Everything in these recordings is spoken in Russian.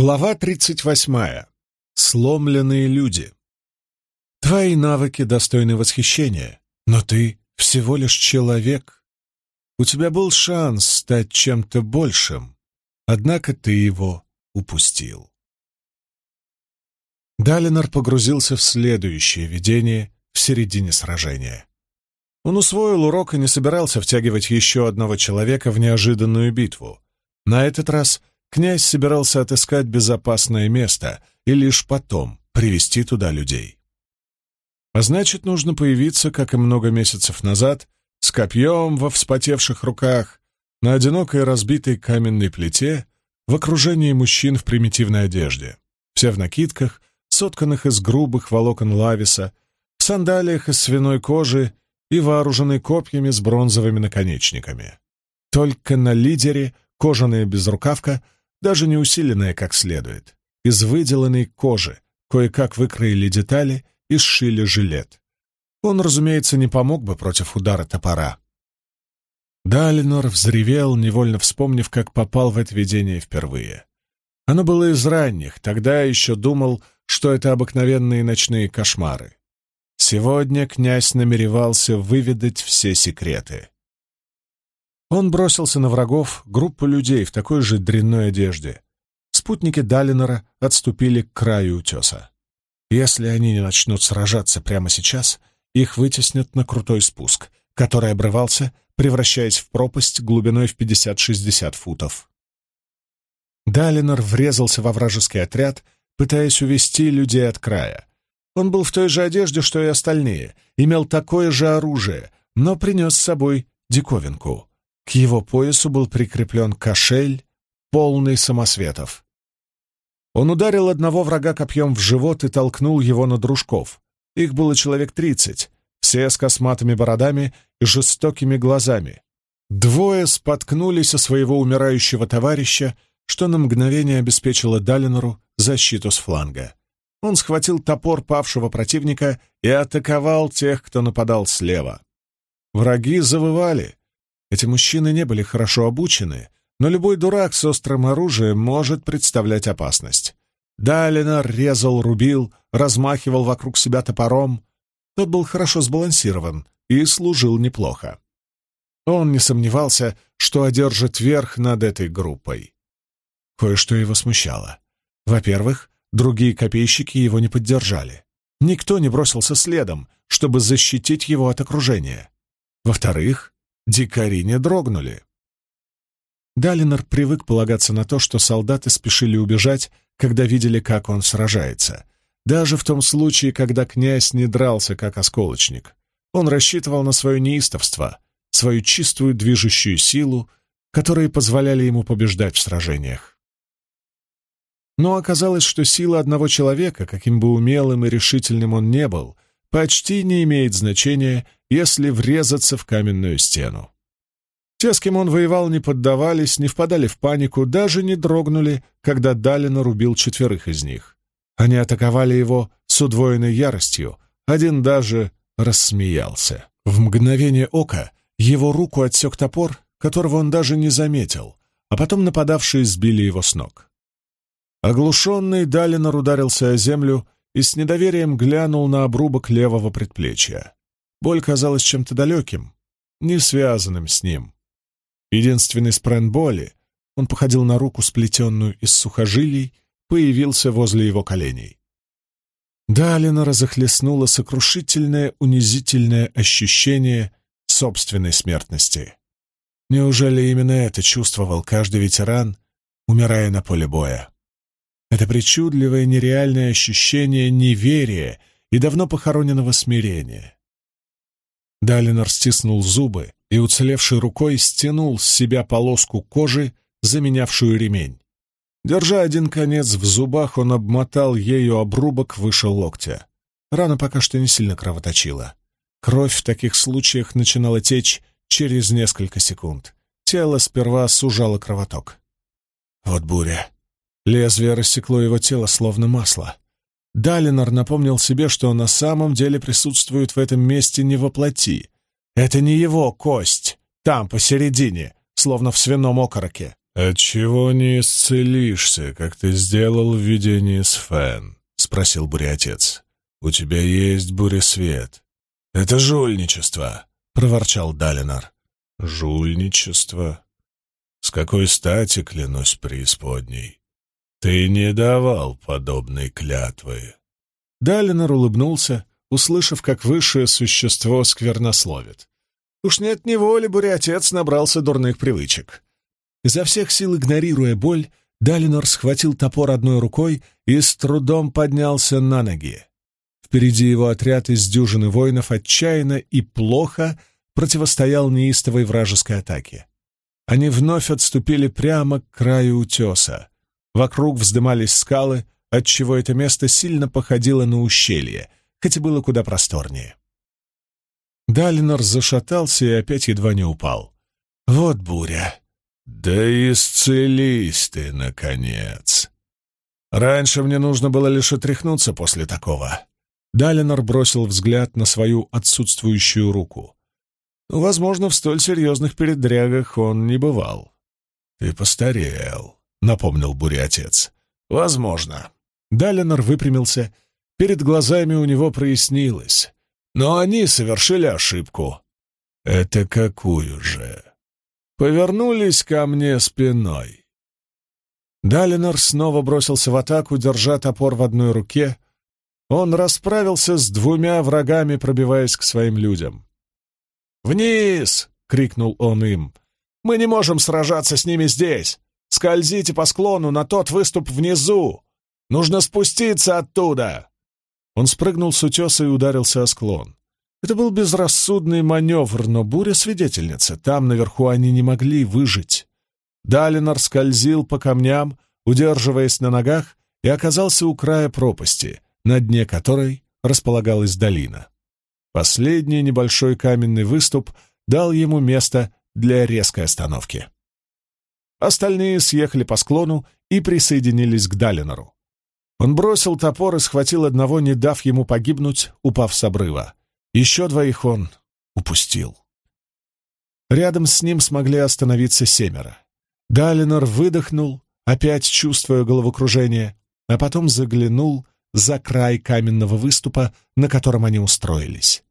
Глава 38. Сломленные люди. Твои навыки достойны восхищения, но ты всего лишь человек. У тебя был шанс стать чем-то большим, однако ты его упустил. Далинор погрузился в следующее видение в середине сражения. Он усвоил урок и не собирался втягивать еще одного человека в неожиданную битву. На этот раз Князь собирался отыскать безопасное место и лишь потом привести туда людей. А значит, нужно появиться, как и много месяцев назад, с копьем во вспотевших руках, на одинокой разбитой каменной плите, в окружении мужчин в примитивной одежде, все в накидках, сотканных из грубых волокон лависа, в сандалиях из свиной кожи и вооружены копьями с бронзовыми наконечниками. Только на лидере кожаная безрукавка — даже не усиленная как следует. Из выделанной кожи кое-как выкроили детали и сшили жилет. Он, разумеется, не помог бы против удара топора. Далинор взревел, невольно вспомнив, как попал в это видение впервые. Оно было из ранних, тогда еще думал, что это обыкновенные ночные кошмары. Сегодня князь намеревался выведать все секреты. Он бросился на врагов, группу людей в такой же дрянной одежде. Спутники Далинора отступили к краю утеса. Если они не начнут сражаться прямо сейчас, их вытеснят на крутой спуск, который обрывался, превращаясь в пропасть глубиной в 50-60 футов. Далинор врезался во вражеский отряд, пытаясь увести людей от края. Он был в той же одежде, что и остальные, имел такое же оружие, но принес с собой диковинку. К его поясу был прикреплен кошель, полный самосветов. Он ударил одного врага копьем в живот и толкнул его на дружков. Их было человек тридцать, все с косматыми бородами и жестокими глазами. Двое споткнулись о своего умирающего товарища, что на мгновение обеспечило Далинору защиту с фланга. Он схватил топор павшего противника и атаковал тех, кто нападал слева. Враги завывали, эти мужчины не были хорошо обучены, но любой дурак с острым оружием может представлять опасность. Далинор резал, рубил, размахивал вокруг себя топором. Тот был хорошо сбалансирован и служил неплохо. Он не сомневался, что одержит верх над этой группой. Кое-что его смущало. Во-первых, другие копейщики его не поддержали. Никто не бросился следом, чтобы защитить его от окружения. Во-вторых, Дикари не дрогнули. Далинор привык полагаться на то, что солдаты спешили убежать, когда видели, как он сражается. Даже в том случае, когда князь не дрался, как осколочник. Он рассчитывал на свое неистовство, свою чистую движущую силу, которые позволяли ему побеждать в сражениях. Но оказалось, что сила одного человека, каким бы умелым и решительным он не был, почти не имеет значения, если врезаться в каменную стену. Те, с кем он воевал, не поддавались, не впадали в панику, даже не дрогнули, когда Далина рубил четверых из них. Они атаковали его с удвоенной яростью, один даже рассмеялся. В мгновение ока его руку отсек топор, которого он даже не заметил, а потом нападавшие сбили его с ног. Оглушенный Далинор ударился о землю и с недоверием глянул на обрубок левого предплечья. Боль казалась чем-то далеким, не связанным с ним. Единственный спрен боли, он походил на руку, сплетенную из сухожилий, появился возле его коленей. Далинора захлестнуло сокрушительное, унизительное ощущение собственной смертности. Неужели именно это чувствовал каждый ветеран, умирая на поле боя? Это причудливое нереальное ощущение неверия и давно похороненного смирения. Далинор стиснул зубы и, уцелевшей рукой, стянул с себя полоску кожи, заменявшую ремень. Держа один конец в зубах, он обмотал ею обрубок выше локтя. Рана пока что не сильно кровоточила. Кровь в таких случаях начинала течь через несколько секунд. Тело сперва сужало кровоток. Вот буря. Лезвие рассекло его тело, словно масло. Далинор напомнил себе, что на самом деле присутствует в этом месте не воплоти. Это не его кость, там, посередине, словно в свином окороке. «Отчего не исцелишься, как ты сделал в видении с Фэн?» — спросил буря-отец. «У тебя есть буря-свет». «Это жульничество», — проворчал Далинар. «Жульничество? С какой стати, клянусь преисподней? Ты не давал подобной клятвы». Далинар улыбнулся, услышав, как высшее существо сквернословит. Уж нет неволи, буря-отец набрался дурных привычек. Изо всех сил игнорируя боль, Далинор схватил топор одной рукой и с трудом поднялся на ноги. Впереди его отряд из дюжины воинов отчаянно и плохо противостоял неистовой вражеской атаке. Они вновь отступили прямо к краю утеса. Вокруг вздымались скалы, отчего это место сильно походило на ущелье, хотя было куда просторнее. Далинор зашатался и опять едва не упал. «Вот буря!» «Да исцелись ты, наконец!» «Раньше мне нужно было лишь отряхнуться после такого». Далинор бросил взгляд на свою отсутствующую руку. Возможно, в столь серьезных передрягах он не бывал. «Ты постарел», — напомнил буря-отец. «Возможно». Далинор выпрямился. Перед глазами у него прояснилось. Но они совершили ошибку. «Это какую же?» повернулись ко мне спиной. Далинор снова бросился в атаку, держа топор в одной руке. Он расправился с двумя врагами, пробиваясь к своим людям. «Вниз!» — крикнул он им. «Мы не можем сражаться с ними здесь! Скользите по склону на тот выступ внизу! Нужно спуститься оттуда!» Он спрыгнул с утеса и ударился о склон. Это был безрассудный маневр, но буря свидетельница. Там, наверху, они не могли выжить. Далинор скользил по камням, удерживаясь на ногах, и оказался у края пропасти, на дне которой располагалась долина. Последний небольшой каменный выступ дал ему место для резкой остановки. Остальные съехали по склону и присоединились к Далинору. Он бросил топор и схватил одного, не дав ему погибнуть, упав с обрыва. Еще двоих он упустил. Рядом с ним смогли остановиться семеро. Далинор выдохнул, опять чувствуя головокружение, а потом заглянул за край каменного выступа, на котором они устроились.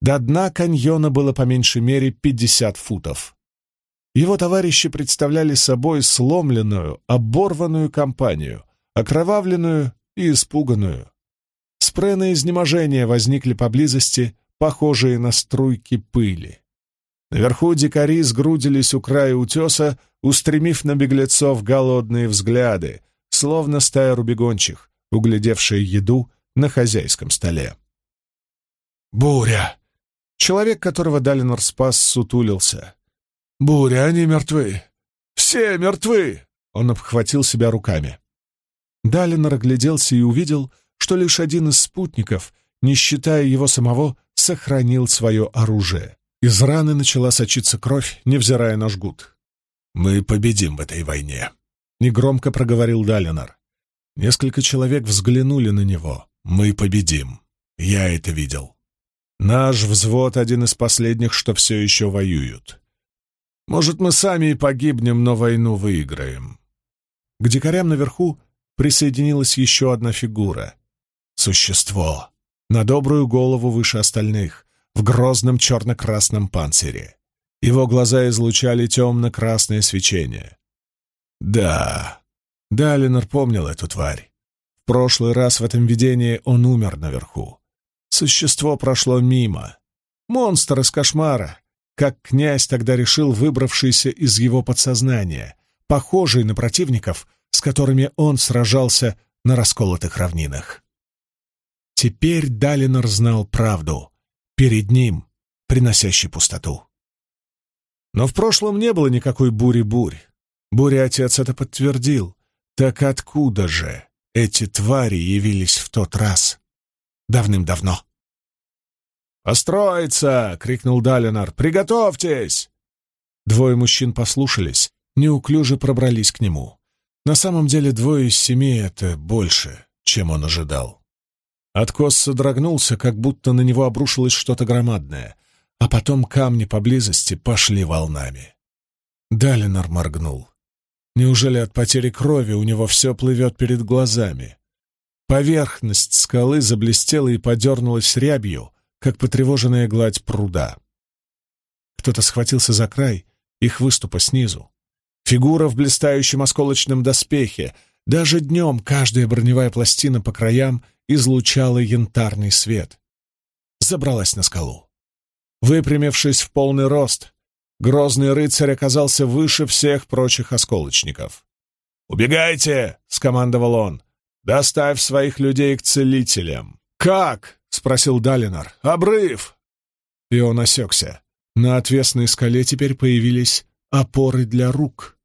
До дна каньона было по меньшей мере пятьдесят футов. Его товарищи представляли собой сломленную, оборванную компанию, окровавленную и испуганную. Спрены изнеможения возникли поблизости, похожие на струйки пыли. Наверху дикари сгрудились у края утеса, устремив на беглецов голодные взгляды, словно стая рубегончих, углядевшая еду на хозяйском столе. «Буря!» Человек, которого Далинор спас, сутулился. «Буря, они мертвы! Все мертвы!» Он обхватил себя руками. Далинор огляделся и увидел, что лишь один из спутников, не считая его самого, сохранил свое оружие. Из раны начала сочиться кровь, невзирая на жгут. «Мы победим в этой войне», — негромко проговорил Далинар. Несколько человек взглянули на него. «Мы победим. Я это видел. Наш взвод — один из последних, что все еще воюют. Может, мы сами и погибнем, но войну выиграем». К дикарям наверху присоединилась еще одна фигура. Существо, на добрую голову выше остальных, в грозном черно-красном панцире. Его глаза излучали темно-красное свечение. Да, Далинор помнил эту тварь. В прошлый раз в этом видении он умер наверху. Существо прошло мимо. Монстр из кошмара, как князь тогда решил выбравшийся из его подсознания, похожий на противников, с которыми он сражался на расколотых равнинах. Теперь Далинор знал правду. Перед ним, приносящий пустоту. Но в прошлом не было никакой бури-бурь. Буря-отец это подтвердил. Так откуда же эти твари явились в тот раз? Давным-давно. «Построиться!» — крикнул Далинар. «Приготовьтесь!» Двое мужчин послушались, неуклюже пробрались к нему. На самом деле двое из семи — это больше, чем он ожидал. Откос содрогнулся, как будто на него обрушилось что-то громадное, а потом камни поблизости пошли волнами. Далинор моргнул. Неужели от потери крови у него все плывет перед глазами? Поверхность скалы заблестела и подернулась рябью, как потревоженная гладь пруда. Кто-то схватился за край их выступа снизу. Фигура в блистающем осколочном доспехе. Даже днем каждая броневая пластина по краям излучала янтарный свет. Забралась на скалу. Выпрямившись в полный рост, грозный рыцарь оказался выше всех прочих осколочников. «Убегайте!» — скомандовал он. «Доставь своих людей к целителям». «Как?» — спросил Далинор. «Обрыв!» И он осекся. На отвесной скале теперь появились опоры для рук.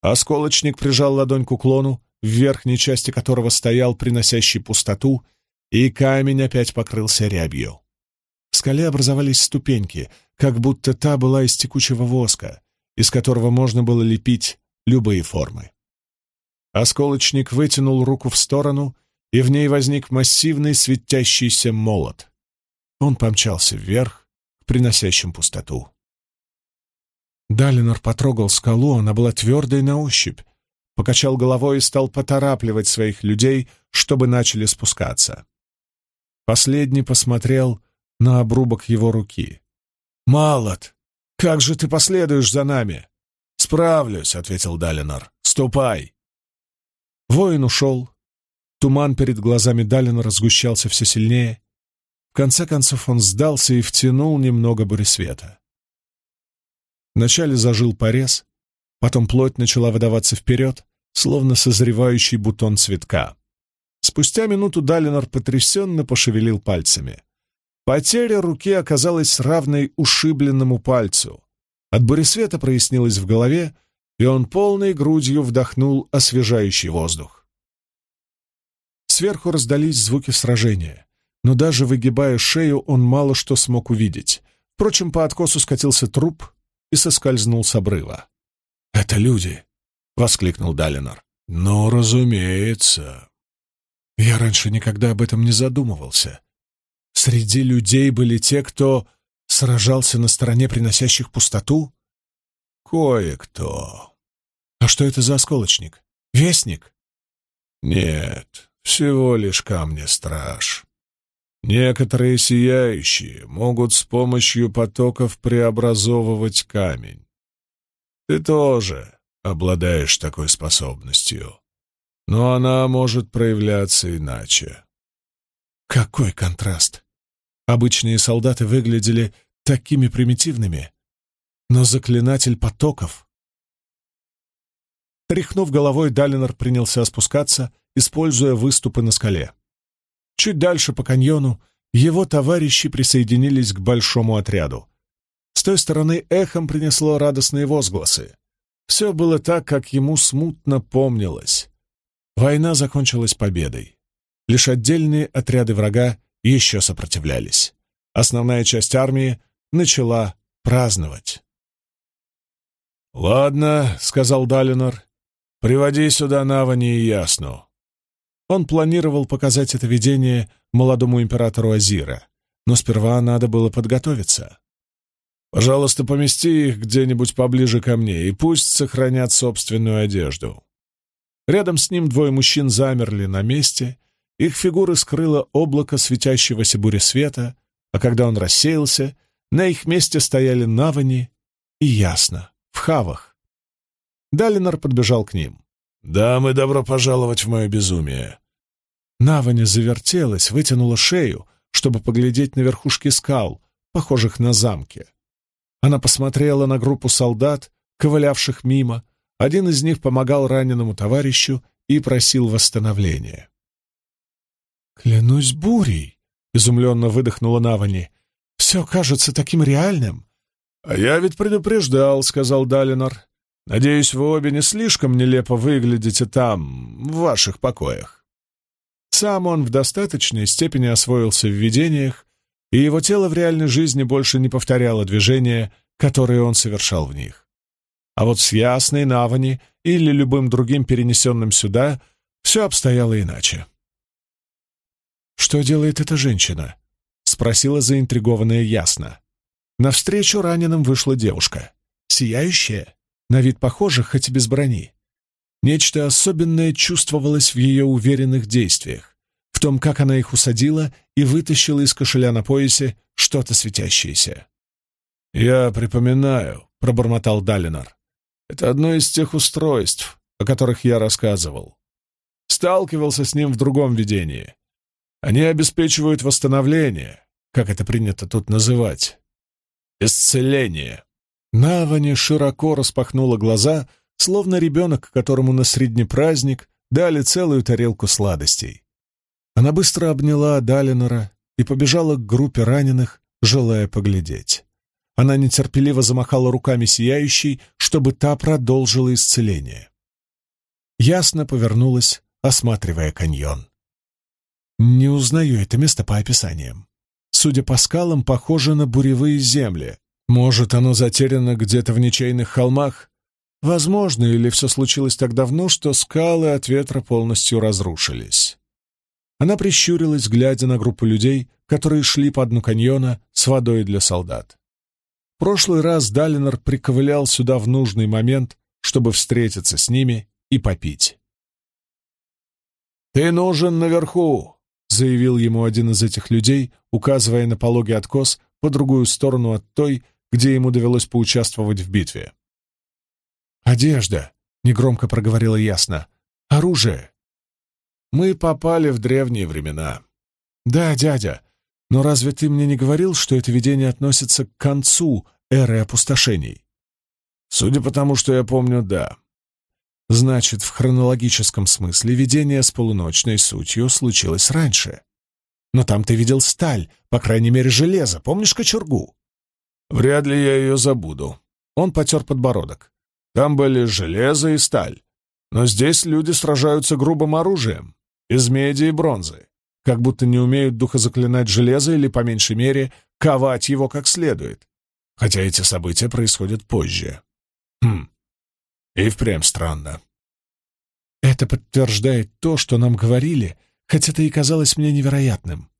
Осколочник прижал ладонь к уклону, в верхней части которого стоял приносящий пустоту, и камень опять покрылся рябью. В скале образовались ступеньки, как будто та была из текучего воска, из которого можно было лепить любые формы. Осколочник вытянул руку в сторону, и в ней возник массивный светящийся молот. Он помчался вверх, к приносящим пустоту. Далинор потрогал скалу, она была твердой на ощупь, покачал головой и стал поторапливать своих людей, чтобы начали спускаться. Последний посмотрел на обрубок его руки. «Малот, как же ты последуешь за нами?» «Справлюсь», — ответил Далинор. «Ступай». Воин ушел. Туман перед глазами Далинора сгущался все сильнее. В конце концов он сдался и втянул немного буресвета. Вначале зажил порез, потом плоть начала выдаваться вперед, словно созревающий бутон цветка. Спустя минуту Далинор потрясенно пошевелил пальцами. Потеря руки оказалась равной ушибленному пальцу. От буресвета прояснилось в голове, и он полной грудью вдохнул освежающий воздух. Сверху раздались звуки сражения, но даже выгибая шею, он мало что смог увидеть. Впрочем, по откосу скатился труп и соскользнул с обрыва. «Это люди!» — воскликнул Далинор. «Ну, разумеется!» Я раньше никогда об этом не задумывался. Среди людей были те, кто сражался на стороне приносящих пустоту? Кое-кто. А что это за осколочник? Вестник? Нет, всего лишь камни-страж. Некоторые сияющие могут с помощью потоков преобразовывать камень. Ты тоже обладаешь такой способностью, но она может проявляться иначе. Какой контраст! Обычные солдаты выглядели такими примитивными, но заклинатель потоков... Тряхнув головой, Далинор принялся спускаться, используя выступы на скале. Чуть дальше по каньону его товарищи присоединились к большому отряду. С той стороны эхом принесло радостные возгласы. Все было так, как ему смутно помнилось. Война закончилась победой. Лишь отдельные отряды врага еще сопротивлялись. Основная часть армии начала праздновать. «Ладно», — сказал Далинор, — «приводи сюда Навани и Ясну». Он планировал показать это видение молодому императору Азира, но сперва надо было подготовиться. «Пожалуйста, помести их где-нибудь поближе ко мне и пусть сохранят собственную одежду». Рядом с ним двое мужчин замерли на месте их фигуры скрыло облако светящегося буресвета, а когда он рассеялся, на их месте стояли Навани и Ясно, в хавах. Далинор подбежал к ним. «Дамы, добро пожаловать в мое безумие!» Навани завертелась, вытянула шею, чтобы поглядеть на верхушки скал, похожих на замки. Она посмотрела на группу солдат, ковылявших мимо. Один из них помогал раненому товарищу и просил восстановления. «Клянусь бурей!» — изумленно выдохнула Навани. «Все кажется таким реальным». «А я ведь предупреждал», — сказал Далинор. «Надеюсь, вы обе не слишком нелепо выглядите там, в ваших покоях». Сам он в достаточной степени освоился в видениях, и его тело в реальной жизни больше не повторяло движения, которые он совершал в них. А вот с Ясной, Навани или любым другим перенесенным сюда все обстояло иначе. «Что делает эта женщина?» — спросила заинтригованная Ясно. Навстречу раненым вышла девушка. Сияющая, на вид похожа, хоть и без брони. Нечто особенное чувствовалось в ее уверенных действиях, в том, как она их усадила и вытащила из кошеля на поясе что-то светящееся. «Я припоминаю», — пробормотал Далинар. «Это одно из тех устройств, о которых я рассказывал. Сталкивался с ним в другом видении. Они обеспечивают восстановление, как это принято тут называть. Исцеление». Навани широко распахнула глаза, словно ребенок, которому на средний праздник дали целую тарелку сладостей. Она быстро обняла Далинора и побежала к группе раненых, желая поглядеть. Она нетерпеливо замахала руками сияющей, чтобы та продолжила исцеление. Ясно повернулась, осматривая каньон. Не узнаю это место по описаниям. Судя по скалам, похоже на буревые земли. Может, оно затеряно где-то в ничейных холмах? Возможно, или все случилось так давно, что скалы от ветра полностью разрушились. Она прищурилась, глядя на группу людей, которые шли по дну каньона с водой для солдат. В прошлый раз Далинор приковылял сюда в нужный момент, чтобы встретиться с ними и попить. «Ты нужен наверху!» — заявил ему один из этих людей, указывая на пологий откос по другую сторону от той, где ему довелось поучаствовать в битве. «Одежда!» — негромко проговорила ясно. «Оружие!» Мы попали в древние времена. Да, дядя, но разве ты мне не говорил, что это видение относится к концу эры опустошений? Судя по тому, что я помню, да. Значит, в хронологическом смысле видение с полуночной сутью случилось раньше. Но там ты видел сталь, по крайней мере, железо. Помнишь кочергу? Вряд ли я ее забуду. Он потер подбородок. Там были железо и сталь. Но здесь люди сражаются грубым оружием из меди и бронзы, как будто не умеют духозаклинать железо или, по меньшей мере, ковать его как следует, хотя эти события происходят позже. Хм, и впрямь странно. Это подтверждает то, что нам говорили, хотя это и казалось мне невероятным.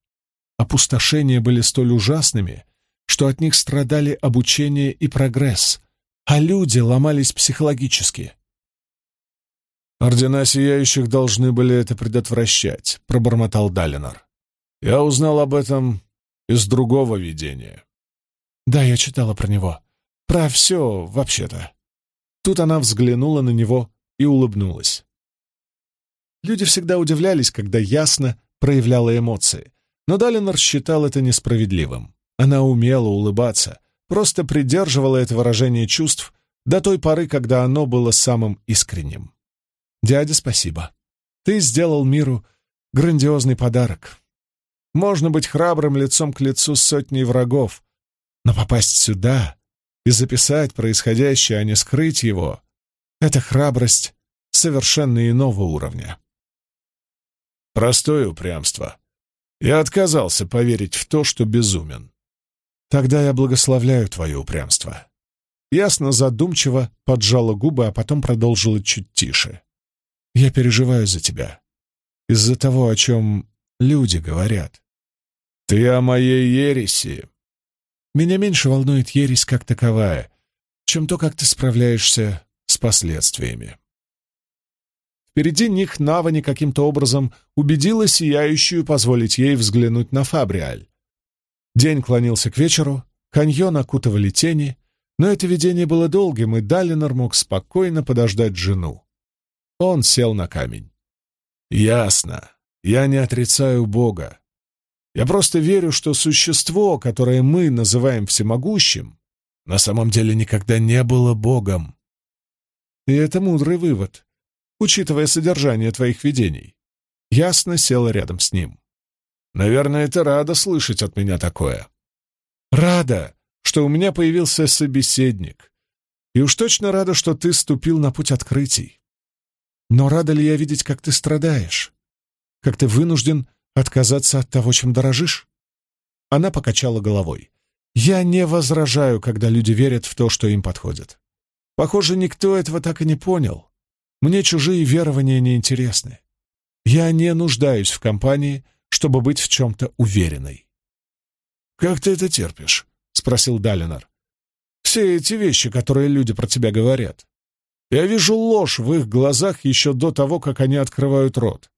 Опустошения были столь ужасными, что от них страдали обучение и прогресс, а люди ломались психологически. «Ордена Сияющих должны были это предотвращать», — пробормотал Далинор. «Я узнал об этом из другого видения». «Да, я читала про него. Про все, вообще-то». Тут она взглянула на него и улыбнулась. Люди всегда удивлялись, когда ясно проявляла эмоции, но Далинор считал это несправедливым. Она умела улыбаться, просто придерживала это выражение чувств до той поры, когда оно было самым искренним. Дядя, спасибо. Ты сделал миру грандиозный подарок. Можно быть храбрым лицом к лицу сотней врагов, но попасть сюда и записать происходящее, а не скрыть его — это храбрость совершенно иного уровня. Простое упрямство. Я отказался поверить в то, что безумен. Тогда я благословляю твое упрямство. Ясно задумчиво поджала губы, а потом продолжила чуть тише. Я переживаю за тебя. Из-за того, о чем люди говорят. Ты о моей ереси. Меня меньше волнует ересь как таковая, чем то, как ты справляешься с последствиями. Впереди них Навани каким-то образом убедила сияющую позволить ей взглянуть на Фабриаль. День клонился к вечеру, каньон окутывали тени, но это видение было долгим, и Далинор мог спокойно подождать жену. Он сел на камень. «Ясно. Я не отрицаю Бога. Я просто верю, что существо, которое мы называем всемогущим, на самом деле никогда не было Богом. И это мудрый вывод, учитывая содержание твоих видений. Ясно села рядом с ним. Наверное, ты рада слышать от меня такое. Рада, что у меня появился собеседник. И уж точно рада, что ты ступил на путь открытий. Но рада ли я видеть, как ты страдаешь? Как ты вынужден отказаться от того, чем дорожишь?» Она покачала головой. «Я не возражаю, когда люди верят в то, что им подходит. Похоже, никто этого так и не понял. Мне чужие верования не интересны. Я не нуждаюсь в компании, чтобы быть в чем-то уверенной». «Как ты это терпишь?» — спросил Далинар. «Все эти вещи, которые люди про тебя говорят. Я вижу ложь в их глазах еще до того, как они открывают рот.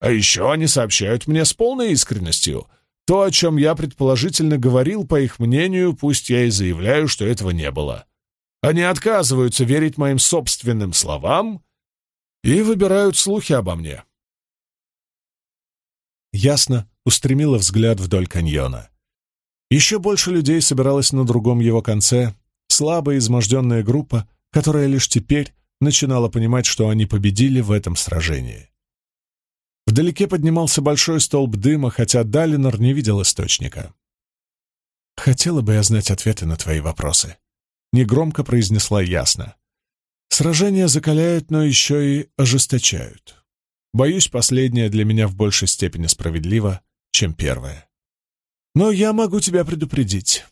А еще они сообщают мне с полной искренностью то, о чем я предположительно говорил, по их мнению, пусть я и заявляю, что этого не было. Они отказываются верить моим собственным словам и выбирают слухи обо мне. Ясно устремила взгляд вдоль каньона. Еще больше людей собиралось на другом его конце, слабая изможденная группа, которая лишь теперь начинала понимать, что они победили в этом сражении. Вдалеке поднимался большой столб дыма, хотя Далинор не видел источника. «Хотела бы я знать ответы на твои вопросы», — негромко произнесла ясно. «Сражения закаляют, но еще и ожесточают. Боюсь, последнее для меня в большей степени справедливо, чем первое. Но я могу тебя предупредить».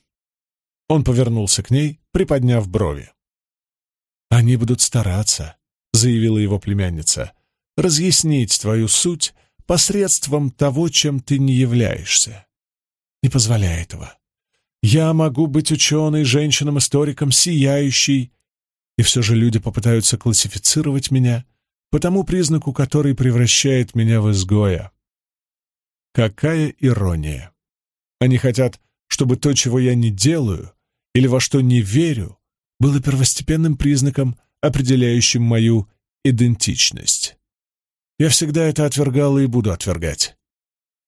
Он повернулся к ней, приподняв брови. «Они будут стараться», — заявила его племянница, разъяснить твою суть посредством того, чем ты не являешься. Не позволяй этого. Я могу быть ученой, женщином-историком, сияющей, и все же люди попытаются классифицировать меня по тому признаку, который превращает меня в изгоя. Какая ирония! Они хотят, чтобы то, чего я не делаю или во что не верю, было первостепенным признаком, определяющим мою идентичность. Я всегда это отвергала и буду отвергать.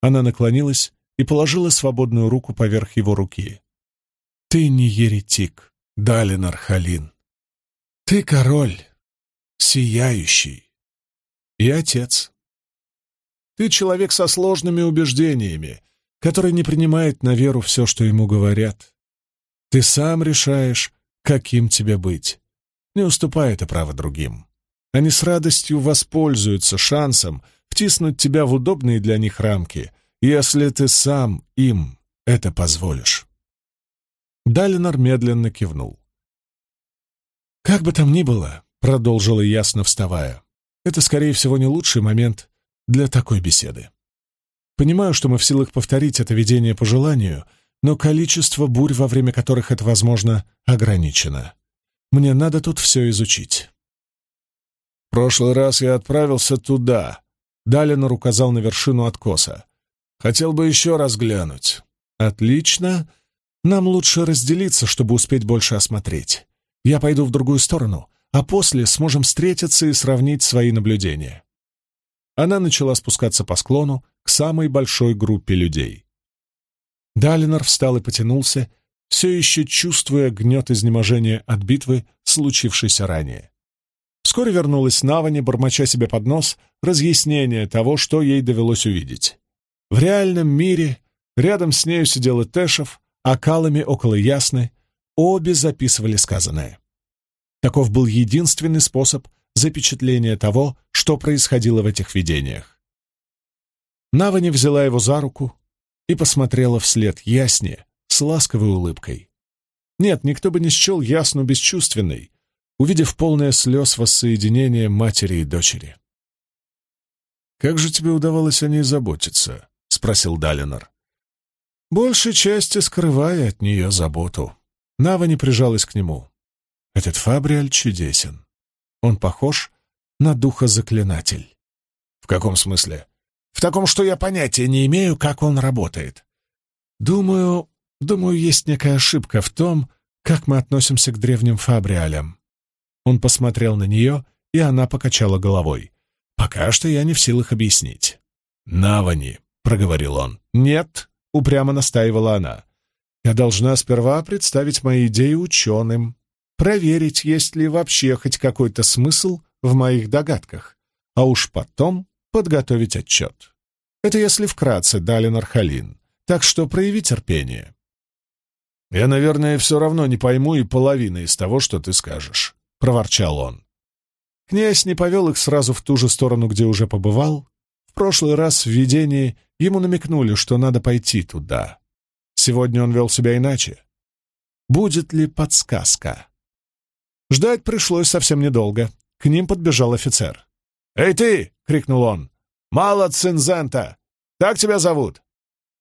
Она наклонилась и положила свободную руку поверх его руки. Ты не еретик, Далин Архалин. Ты король, сияющий. И отец. Ты человек со сложными убеждениями, который не принимает на веру все, что ему говорят. Ты сам решаешь, каким тебе быть. Не уступай это право другим. Они с радостью воспользуются шансом втиснуть тебя в удобные для них рамки, если ты сам им это позволишь. Далинор медленно кивнул. «Как бы там ни было», — продолжила ясно вставая, — «это, скорее всего, не лучший момент для такой беседы. Понимаю, что мы в силах повторить это видение по желанию, но количество бурь, во время которых это возможно, ограничено. Мне надо тут все изучить прошлый раз я отправился туда. Далинор указал на вершину откоса. Хотел бы еще раз глянуть. Отлично. Нам лучше разделиться, чтобы успеть больше осмотреть. Я пойду в другую сторону, а после сможем встретиться и сравнить свои наблюдения. Она начала спускаться по склону к самой большой группе людей. Далинор встал и потянулся, все еще чувствуя гнет изнеможения от битвы, случившейся ранее. Вскоре вернулась Навани, бормоча себе под нос, разъяснение того, что ей довелось увидеть. В реальном мире рядом с нею сидела Тэшев, а Калами около Ясны, обе записывали сказанное. Таков был единственный способ запечатления того, что происходило в этих видениях. Навани взяла его за руку и посмотрела вслед Ясне с ласковой улыбкой. Нет, никто бы не счел Ясну бесчувственной, увидев полное слез воссоединение матери и дочери. «Как же тебе удавалось о ней заботиться?» — спросил Далинор. Большей части скрывая от нее заботу. Нава не прижалась к нему. Этот Фабриаль чудесен. Он похож на духа-заклинатель. В каком смысле? В таком, что я понятия не имею, как он работает. Думаю, думаю, есть некая ошибка в том, как мы относимся к древним Фабриалям. Он посмотрел на нее, и она покачала головой. «Пока что я не в силах объяснить». «Навани», — проговорил он. «Нет», — упрямо настаивала она. «Я должна сперва представить мои идеи ученым, проверить, есть ли вообще хоть какой-то смысл в моих догадках, а уж потом подготовить отчет. Это если вкратце, Далин Архалин, так что прояви терпение». «Я, наверное, все равно не пойму и половины из того, что ты скажешь», — проворчал он. Князь не повел их сразу в ту же сторону, где уже побывал. В прошлый раз в видении ему намекнули, что надо пойти туда. Сегодня он вел себя иначе. Будет ли подсказка? Ждать пришлось совсем недолго. К ним подбежал офицер. «Эй ты!» — крикнул он. «Мало Цинзента! Так тебя зовут?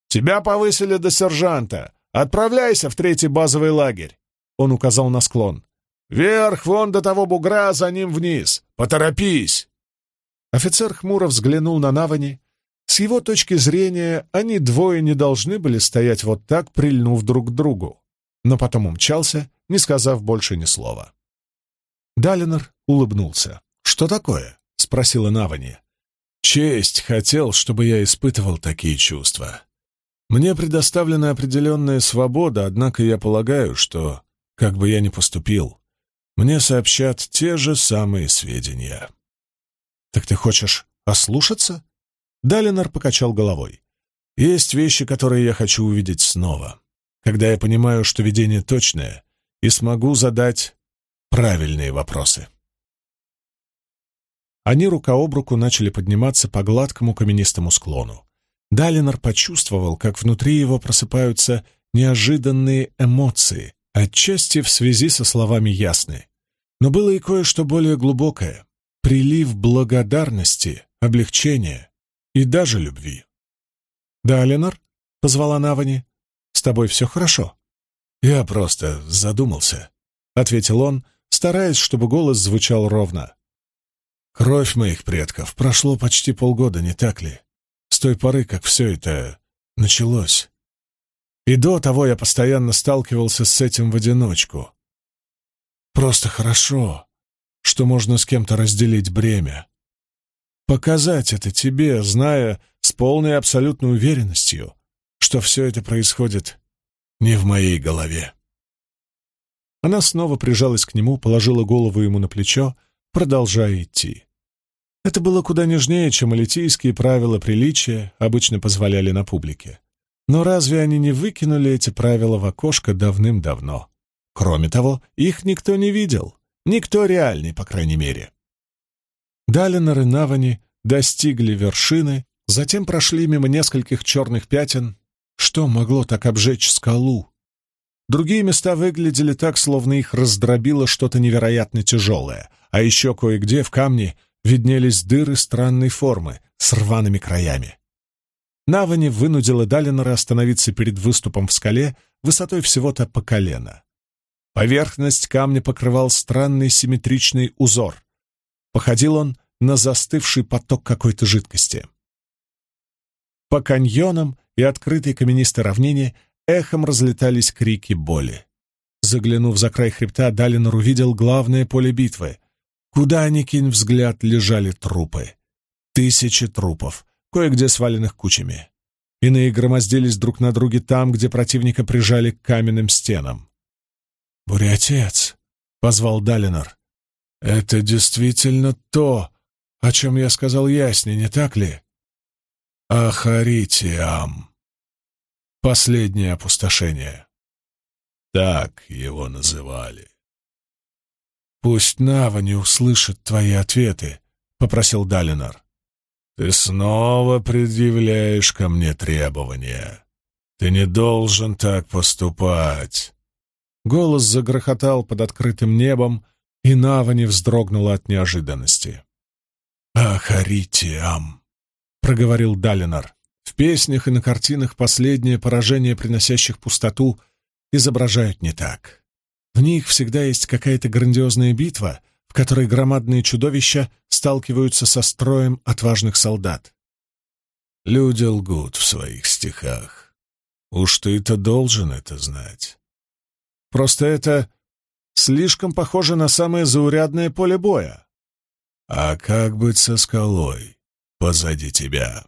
Тебя повысили до сержанта. Отправляйся в третий базовый лагерь!» Он указал на склон. Вверх, вон до того бугра, за ним вниз! Поторопись!» Офицер хмуро взглянул на Навани. С его точки зрения, они двое не должны были стоять вот так, прильнув друг к другу. Но потом умчался, не сказав больше ни слова. Далинор улыбнулся. «Что такое?» — спросила Навани. «Честь хотел, чтобы я испытывал такие чувства. Мне предоставлена определенная свобода, однако я полагаю, что, как бы я ни поступил, мне сообщат те же самые сведения». «Так ты хочешь ослушаться?» Далинор покачал головой. «Есть вещи, которые я хочу увидеть снова, когда я понимаю, что видение точное, и смогу задать правильные вопросы». Они рука об руку начали подниматься по гладкому каменистому склону. Далинор почувствовал, как внутри его просыпаются неожиданные эмоции, отчасти в связи со словами ясны. Но было и кое-что более глубокое — прилив благодарности, облегчения и даже любви. «Да, Ленар?» — позвала Навани. «С тобой все хорошо?» «Я просто задумался», — ответил он, стараясь, чтобы голос звучал ровно. «Кровь моих предков. Прошло почти полгода, не так ли? С той поры, как все это началось. И до того я постоянно сталкивался с этим в одиночку. Просто хорошо, что можно с кем-то разделить бремя. Показать это тебе, зная с полной абсолютной уверенностью, что все это происходит не в моей голове. Она снова прижалась к нему, положила голову ему на плечо, продолжая идти. Это было куда нежнее, чем элитийские правила приличия обычно позволяли на публике. Но разве они не выкинули эти правила в окошко давным-давно? Кроме того, их никто не видел. Никто реальный, по крайней мере. Далинор и Навани достигли вершины, затем прошли мимо нескольких черных пятен. Что могло так обжечь скалу? Другие места выглядели так, словно их раздробило что-то невероятно тяжелое, а еще кое-где в камне виднелись дыры странной формы с рваными краями. Навани вынудила Далинора остановиться перед выступом в скале высотой всего-то по колено. Поверхность камня покрывал странный симметричный узор. Походил он на застывший поток какой-то жидкости. По каньонам и открытой каменистой равнине эхом разлетались крики боли. Заглянув за край хребта, Далинор увидел главное поле битвы. Куда ни кинь взгляд, лежали трупы. Тысячи трупов, кое-где сваленных кучами. Иные громоздились друг на друге там, где противника прижали к каменным стенам. «Буря-отец!» — позвал Далинор. «Это действительно то, о чем я сказал ясне, не так ли?» «Ахаритиам». Последнее опустошение. Так его называли. «Пусть Нава не услышит твои ответы», — попросил Далинар. «Ты снова предъявляешь ко мне требования. Ты не должен так поступать». Голос загрохотал под открытым небом, и Нава не вздрогнула от неожиданности. «Ах, Аритиам!» — проговорил Далинар. В песнях и на картинах последнее поражение, приносящих пустоту, изображают не так. В них всегда есть какая-то грандиозная битва, в которой громадные чудовища сталкиваются со строем отважных солдат. Люди лгут в своих стихах. Уж ты-то должен это знать. Просто это слишком похоже на самое заурядное поле боя. А как быть со скалой позади тебя?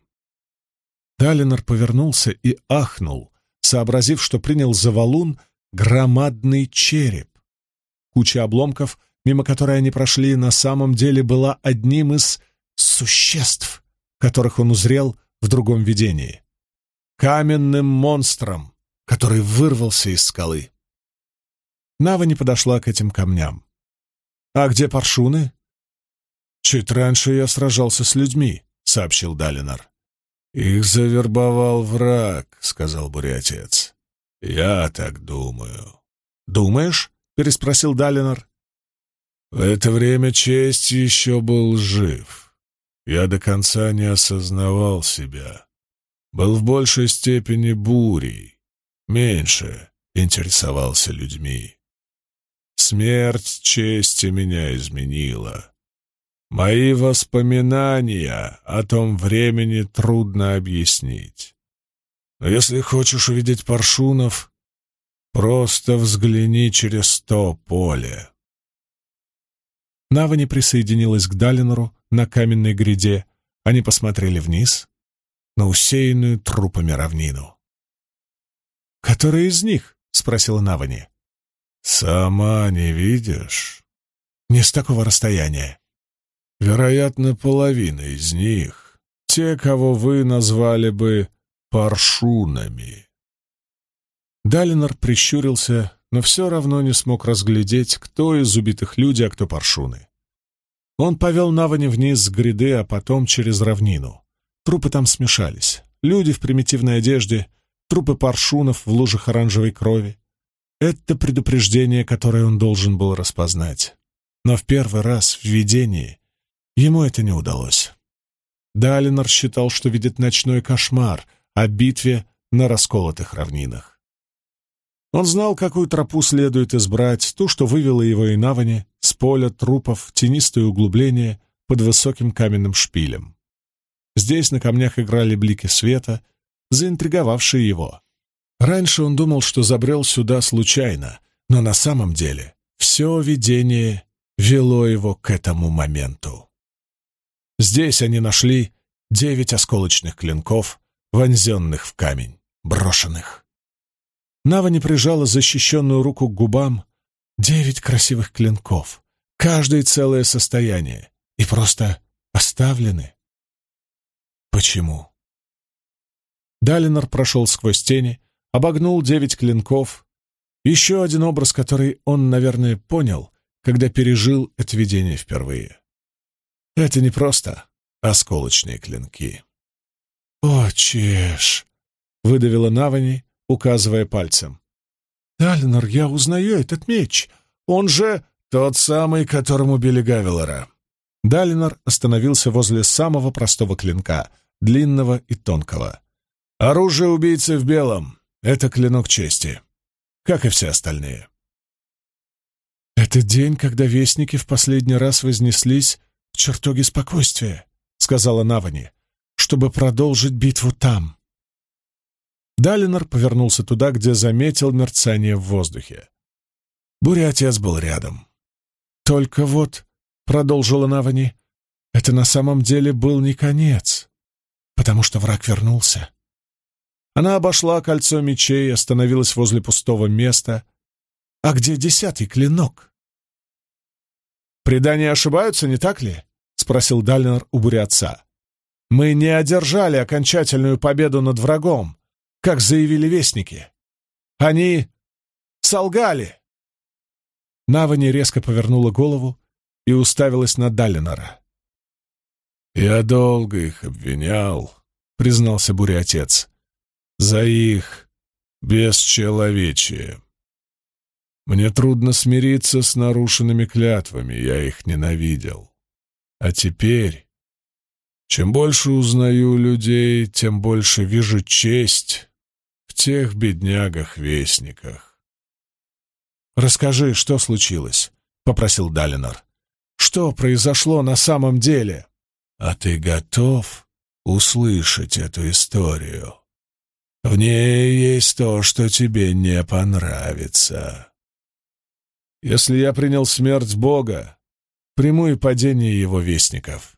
Талинор повернулся и ахнул, сообразив, что принял за валун громадный череп. Куча обломков, мимо которой они прошли, на самом деле была одним из существ, которых он узрел в другом видении. Каменным монстром, который вырвался из скалы. Нава не подошла к этим камням. «А где паршуны?» «Чуть раньше я сражался с людьми», — сообщил Далинар. «Их завербовал враг», — сказал бурятец. «Я так думаю». «Думаешь?» — переспросил Далинор. «В это время честь еще был жив. Я до конца не осознавал себя. Был в большей степени бурей, меньше интересовался людьми. Смерть чести меня изменила. Мои воспоминания о том времени трудно объяснить. Но если хочешь увидеть паршунов, просто взгляни через то поле. Навани присоединилась к Далинору на каменной гряде. Они посмотрели вниз, на усеянную трупами равнину. «Который из них?» — спросила Навани. «Сама не видишь?» «Не с такого расстояния». «Вероятно, половина из них — те, кого вы назвали бы паршунами». Далинор прищурился, но все равно не смог разглядеть, кто из убитых люди, а кто паршуны. Он повел Навани вниз с гряды, а потом через равнину. Трупы там смешались. Люди в примитивной одежде, трупы паршунов в лужах оранжевой крови. Это предупреждение, которое он должен был распознать. Но в первый раз в видении ему это не удалось. Далинор считал, что видит ночной кошмар о битве на расколотых равнинах. Он знал, какую тропу следует избрать, ту, что вывела его и Навани с поля трупов тенистое углубление под высоким каменным шпилем. Здесь на камнях играли блики света, заинтриговавшие его. Раньше он думал, что забрел сюда случайно, но на самом деле все видение вело его к этому моменту. Здесь они нашли девять осколочных клинков, вонзенных в камень, брошенных. Нава не прижала защищенную руку к губам. Девять красивых клинков, каждое целое состояние, и просто оставлены. Почему? Далинор прошел сквозь тени, обогнул девять клинков. Еще один образ, который он, наверное, понял, когда пережил это видение впервые. Это не просто осколочные клинки. «О, чеш!» — выдавила Навани, указывая пальцем. «Далинор, я узнаю этот меч. Он же тот самый, которым убили Гавелора». Далинор остановился возле самого простого клинка, длинного и тонкого. «Оружие убийцы в белом — это клинок чести, как и все остальные». «Это день, когда вестники в последний раз вознеслись в чертоги спокойствия», — сказала Навани, — «чтобы продолжить битву там». Далинор повернулся туда, где заметил мерцание в воздухе. Буря-отец был рядом. «Только вот», — продолжила Навани, — «это на самом деле был не конец, потому что враг вернулся». Она обошла кольцо мечей и остановилась возле пустого места. «А где десятый клинок?» «Предания ошибаются, не так ли?» — спросил Далинор у буря-отца. «Мы не одержали окончательную победу над врагом, как заявили вестники. Они солгали. Навани резко повернула голову и уставилась на Далинора. «Я долго их обвинял», — признался буря-отец, — «за их бесчеловечие. Мне трудно смириться с нарушенными клятвами, я их ненавидел. А теперь, чем больше узнаю людей, тем больше вижу честь тех беднягах-вестниках. «Расскажи, что случилось?» — попросил Далинор. «Что произошло на самом деле?» «А ты готов услышать эту историю? В ней есть то, что тебе не понравится. Если я принял смерть Бога, приму и падение его вестников».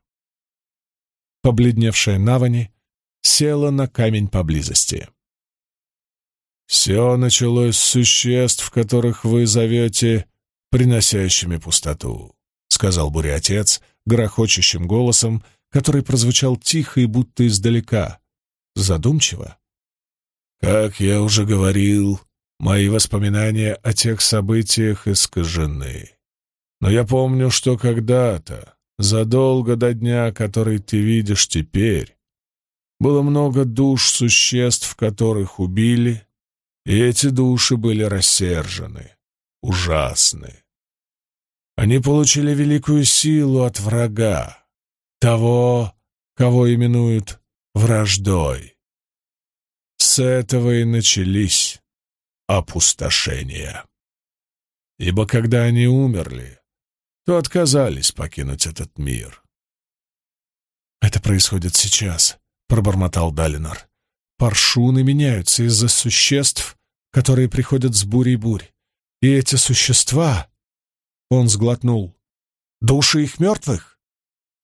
Побледневшая Навани села на камень поблизости. Все началось с существ, которых вы зовете приносящими пустоту, — сказал буря-отец грохочущим голосом, который прозвучал тихо и будто издалека, задумчиво. Как я уже говорил, мои воспоминания о тех событиях искажены. Но я помню, что когда-то, задолго до дня, который ты видишь теперь, было много душ существ, которых убили, и эти души были рассержены, ужасны. Они получили великую силу от врага, того, кого именуют враждой. С этого и начались опустошения. ибо когда они умерли, то отказались покинуть этот мир. «Это происходит сейчас», — пробормотал Далинор. «Паршуны меняются из-за существ, которые приходят с бурей бурь. И эти существа...» Он сглотнул. «Души их мертвых?»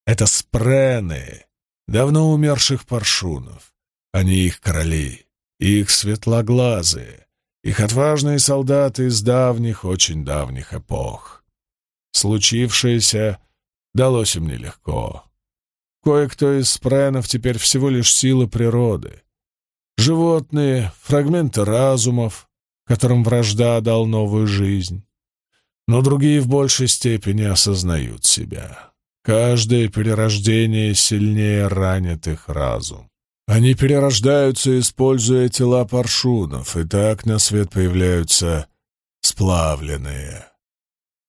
«Это спрены, давно умерших паршунов. Они их короли, их светлоглазые, их отважные солдаты из давних, очень давних эпох. Случившееся далось им нелегко. Кое-кто из спренов теперь всего лишь сила природы. Животные, фрагменты разумов, которым вражда дал новую жизнь. Но другие в большей степени осознают себя. Каждое перерождение сильнее ранит их разум. Они перерождаются, используя тела паршунов, и так на свет появляются сплавленные.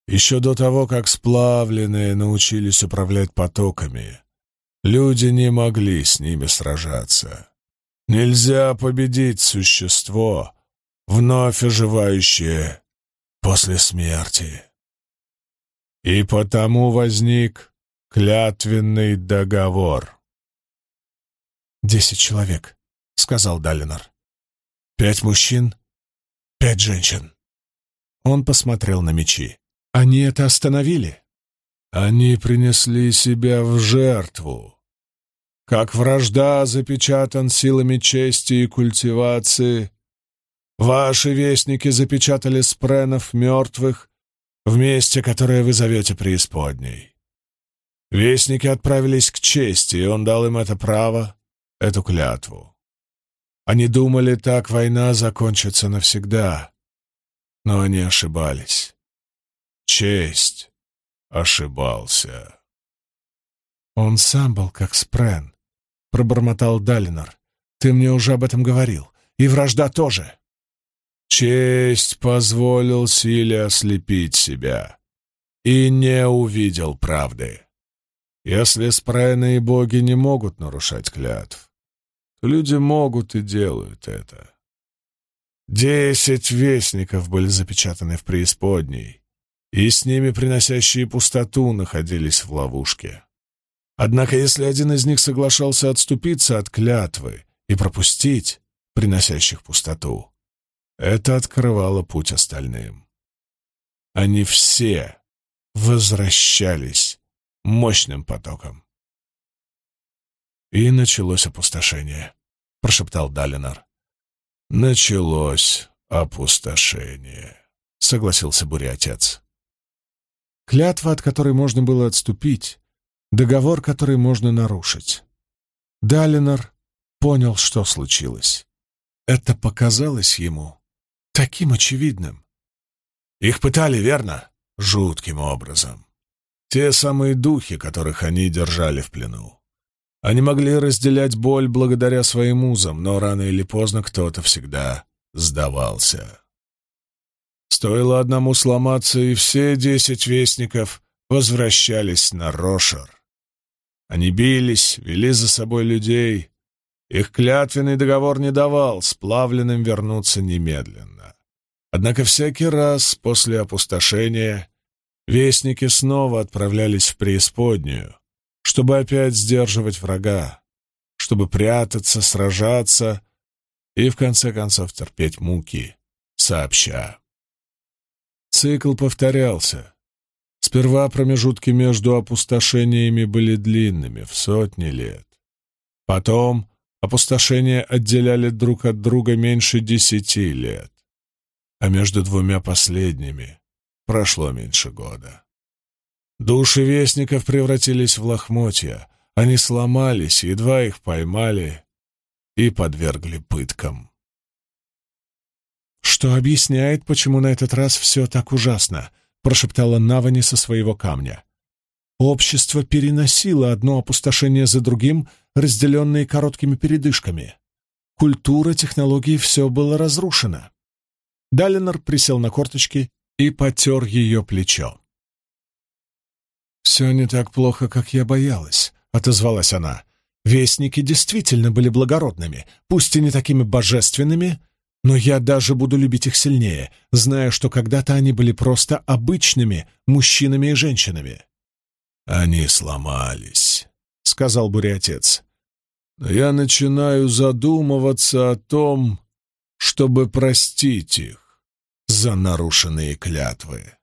Еще до того, как сплавленные научились управлять потоками, люди не могли с ними сражаться. Нельзя победить существо, вновь оживающее после смерти. И потому возник клятвенный договор. «Десять человек», — сказал Далинор. «Пять мужчин, пять женщин». Он посмотрел на мечи. «Они это остановили?» «Они принесли себя в жертву. Как вражда запечатан силами чести и культивации, ваши вестники запечатали спренов мертвых в месте, которое вы зовете преисподней. Вестники отправились к чести, и он дал им это право, эту клятву. Они думали, так война закончится навсегда, но они ошибались. Честь ошибался. Он сам был как Спрен, — пробормотал Далинор. «Ты мне уже об этом говорил. И вражда тоже». Честь позволил силе ослепить себя и не увидел правды. Если спрены и боги не могут нарушать клятв, люди могут и делают это. Десять вестников были запечатаны в преисподней, и с ними приносящие пустоту находились в ловушке. Однако если один из них соглашался отступиться от клятвы и пропустить приносящих пустоту, это открывало путь остальным. Они все возвращались мощным потоком. «И началось опустошение», — прошептал Далинар. «Началось опустошение», — согласился Буря-отец. Клятва, от которой можно было отступить, договор, который можно нарушить. Далинар понял, что случилось. Это показалось ему таким очевидным. Их пытали, верно? Жутким образом. Те самые духи, которых они держали в плену. Они могли разделять боль благодаря своим узам, но рано или поздно кто-то всегда сдавался. Стоило одному сломаться, и все десять вестников возвращались на Рошер. Они бились, вели за собой людей. Их клятвенный договор не давал сплавленным вернуться немедленно. Однако всякий раз после опустошения Вестники снова отправлялись в преисподнюю, чтобы опять сдерживать врага, чтобы прятаться, сражаться и, в конце концов, терпеть муки, сообща. Цикл повторялся. Сперва промежутки между опустошениями были длинными, в сотни лет. Потом опустошения отделяли друг от друга меньше десяти лет. А между двумя последними Прошло меньше года. Души вестников превратились в лохмотья. Они сломались, едва их поймали и подвергли пыткам. «Что объясняет, почему на этот раз все так ужасно?» — прошептала Навани со своего камня. Общество переносило одно опустошение за другим, разделенные короткими передышками. Культура, технологии — все было разрушено. Далинор присел на корточки и потер ее плечо. «Все не так плохо, как я боялась», — отозвалась она. «Вестники действительно были благородными, пусть и не такими божественными, но я даже буду любить их сильнее, зная, что когда-то они были просто обычными мужчинами и женщинами. «Они сломались», — сказал буря-отец. «Но я начинаю задумываться о том, чтобы простить их за нарушенные клятвы.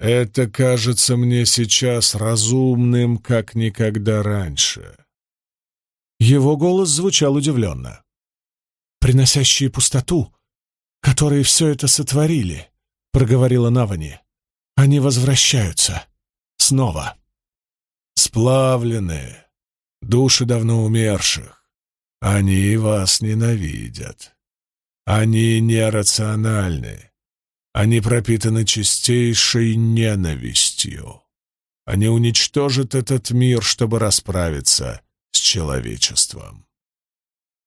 Это кажется мне сейчас разумным, как никогда раньше». Его голос звучал удивленно. «Приносящие пустоту, которые все это сотворили», — проговорила Навани. «Они возвращаются. Снова» сплавленные, души давно умерших. Они вас ненавидят. Они нерациональны. Они пропитаны чистейшей ненавистью. Они уничтожат этот мир, чтобы расправиться с человечеством.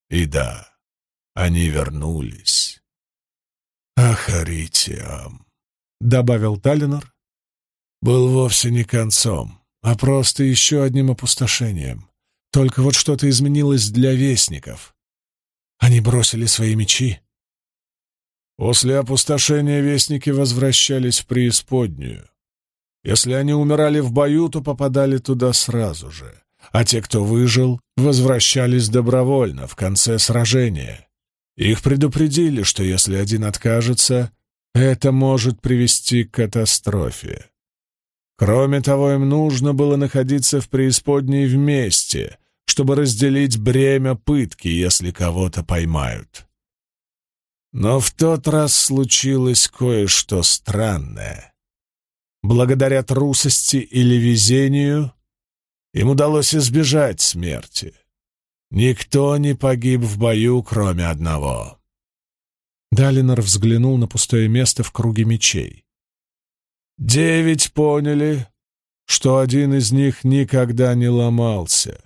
И да, они вернулись. Ахаритиам, — добавил Талинор, — был вовсе не концом а просто еще одним опустошением. Только вот что-то изменилось для вестников. Они бросили свои мечи. После опустошения вестники возвращались в преисподнюю. Если они умирали в бою, то попадали туда сразу же, а те, кто выжил, возвращались добровольно в конце сражения. Их предупредили, что если один откажется, это может привести к катастрофе. Кроме того, им нужно было находиться в преисподней вместе, чтобы разделить бремя пытки, если кого-то поймают. Но в тот раз случилось кое-что странное. Благодаря трусости или везению им удалось избежать смерти. Никто не погиб в бою, кроме одного. Далинор взглянул на пустое место в круге мечей. Девять поняли, что один из них никогда не ломался.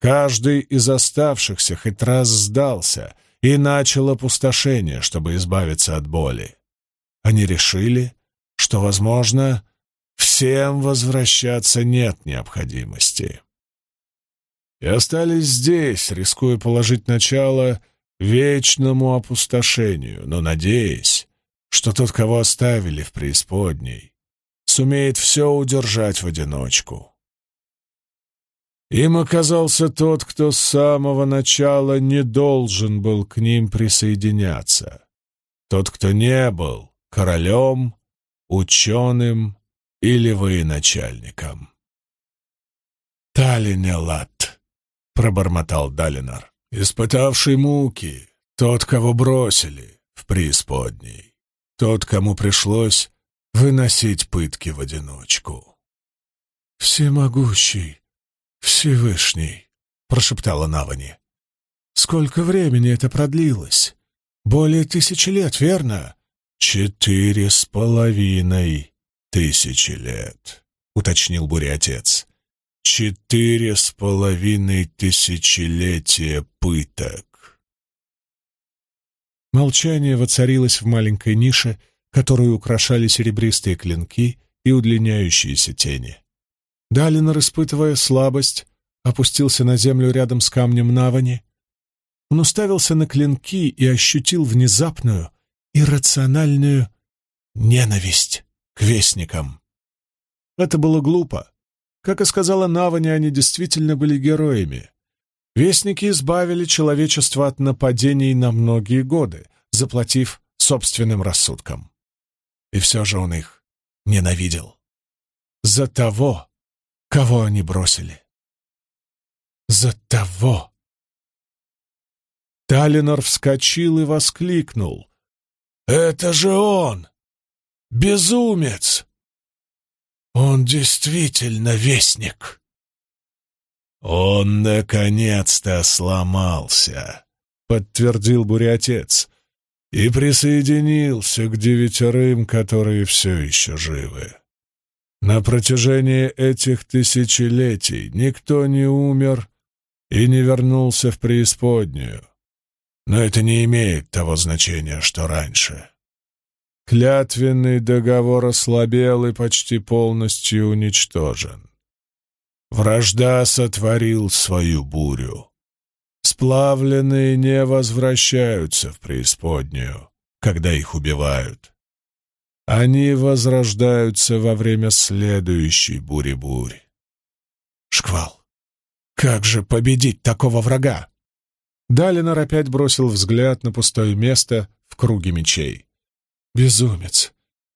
Каждый из оставшихся хоть раз сдался и начал опустошение, чтобы избавиться от боли. Они решили, что, возможно, всем возвращаться нет необходимости. И остались здесь, рискуя положить начало вечному опустошению, но надеясь, что тот, кого оставили в преисподней, сумеет все удержать в одиночку. Им оказался тот, кто с самого начала не должен был к ним присоединяться. Тот, кто не был королем, ученым или военачальником. «Талинелат», — пробормотал Далинар, — «испытавший муки, тот, кого бросили в преисподней, тот, кому пришлось выносить пытки в одиночку. «Всемогущий, Всевышний», — прошептала Навани. «Сколько времени это продлилось? Более тысячи лет, верно?» «Четыре с половиной тысячи лет», — уточнил буря-отец. «Четыре с половиной тысячелетия пыток». Молчание воцарилось в маленькой нише, — которую украшали серебристые клинки и удлиняющиеся тени. Далинор, испытывая слабость, опустился на землю рядом с камнем Навани. Он уставился на клинки и ощутил внезапную, иррациональную ненависть к вестникам. Это было глупо. Как и сказала Навани, они действительно были героями. Вестники избавили человечество от нападений на многие годы, заплатив собственным рассудком. И все же он их ненавидел. За того, кого они бросили. За того. Талинор вскочил и воскликнул. «Это же он! Безумец! Он действительно вестник!» «Он наконец-то сломался», — подтвердил буря-отец и присоединился к девятерым, которые все еще живы. На протяжении этих тысячелетий никто не умер и не вернулся в преисподнюю, но это не имеет того значения, что раньше. Клятвенный договор ослабел и почти полностью уничтожен. Вражда сотворил свою бурю. Сплавленные не возвращаются в преисподнюю, когда их убивают. Они возрождаются во время следующей бури-бурь. Шквал. Как же победить такого врага? Далинор опять бросил взгляд на пустое место в круге мечей. Безумец.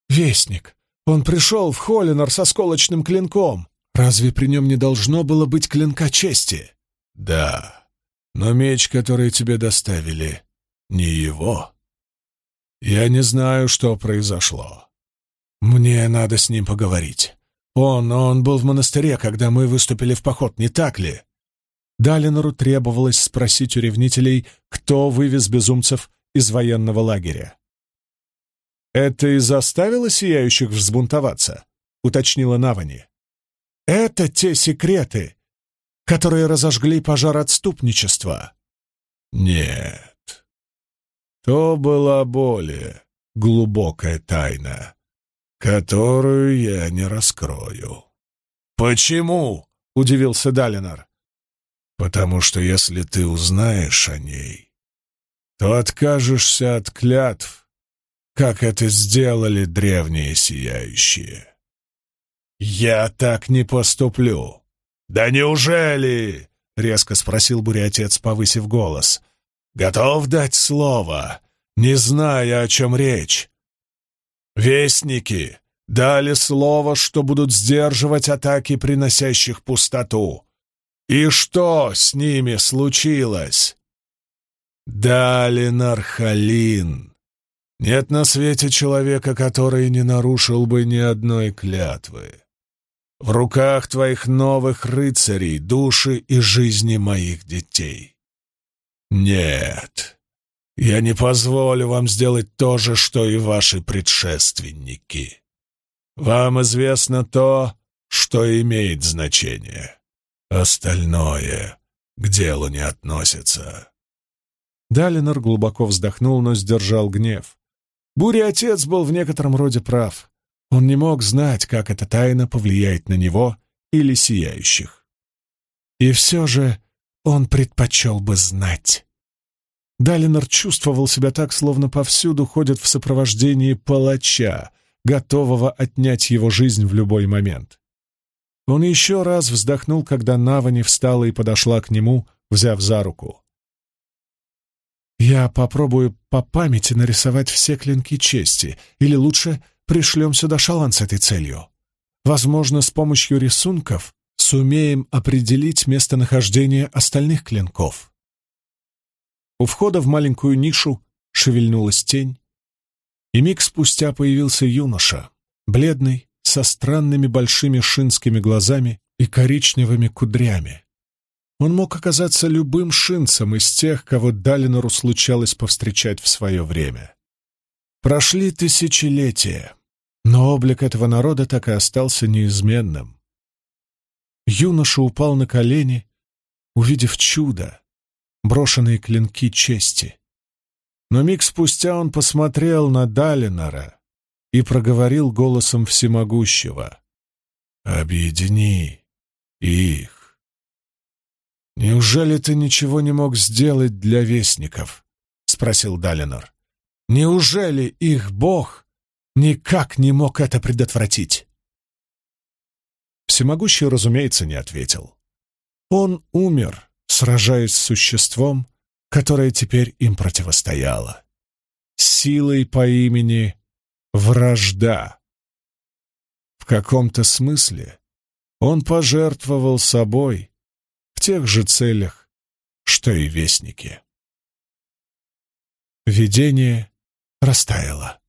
Вестник. Он пришел в Холлинор со сколочным клинком. Разве при нем не должно было быть клинка чести? Да, но меч, который тебе доставили, не его. Я не знаю, что произошло. Мне надо с ним поговорить. Он, он был в монастыре, когда мы выступили в поход, не так ли? Далинору требовалось спросить у ревнителей, кто вывез безумцев из военного лагеря. «Это и заставило сияющих взбунтоваться?» — уточнила Навани. «Это те секреты, которые разожгли пожар отступничества». «Нет, то была более глубокая тайна, которую я не раскрою». «Почему?» — удивился Далинор потому что если ты узнаешь о ней, то откажешься от клятв, как это сделали древние сияющие. «Я так не поступлю!» «Да неужели?» — резко спросил буря-отец, повысив голос. «Готов дать слово, не зная, о чем речь?» «Вестники дали слово, что будут сдерживать атаки, приносящих пустоту. И что с ними случилось? Далин Архалин. Нет на свете человека, который не нарушил бы ни одной клятвы. В руках твоих новых рыцарей души и жизни моих детей. Нет, я не позволю вам сделать то же, что и ваши предшественники. Вам известно то, что имеет значение. Остальное к делу не относится. Далинор глубоко вздохнул, но сдержал гнев. Буря отец был в некотором роде прав. Он не мог знать, как эта тайна повлияет на него или сияющих. И все же он предпочел бы знать. Далинор чувствовал себя так, словно повсюду ходит в сопровождении палача, готового отнять его жизнь в любой момент. Он еще раз вздохнул, когда Навани встала и подошла к нему, взяв за руку. «Я попробую по памяти нарисовать все клинки чести, или лучше пришлем сюда шалан с этой целью. Возможно, с помощью рисунков сумеем определить местонахождение остальных клинков». У входа в маленькую нишу шевельнулась тень, и миг спустя появился юноша, бледный, со странными большими шинскими глазами и коричневыми кудрями. Он мог оказаться любым шинцем из тех, кого Далинору случалось повстречать в свое время. Прошли тысячелетия, но облик этого народа так и остался неизменным. Юноша упал на колени, увидев чудо, брошенные клинки чести. Но миг спустя он посмотрел на Далинора — и проговорил голосом всемогущего. «Объедини их». «Неужели ты ничего не мог сделать для вестников?» — спросил Далинор. «Неужели их бог никак не мог это предотвратить?» Всемогущий, разумеется, не ответил. Он умер, сражаясь с существом, которое теперь им противостояло. Силой по имени вражда. В каком-то смысле он пожертвовал собой в тех же целях, что и вестники. Видение растаяло.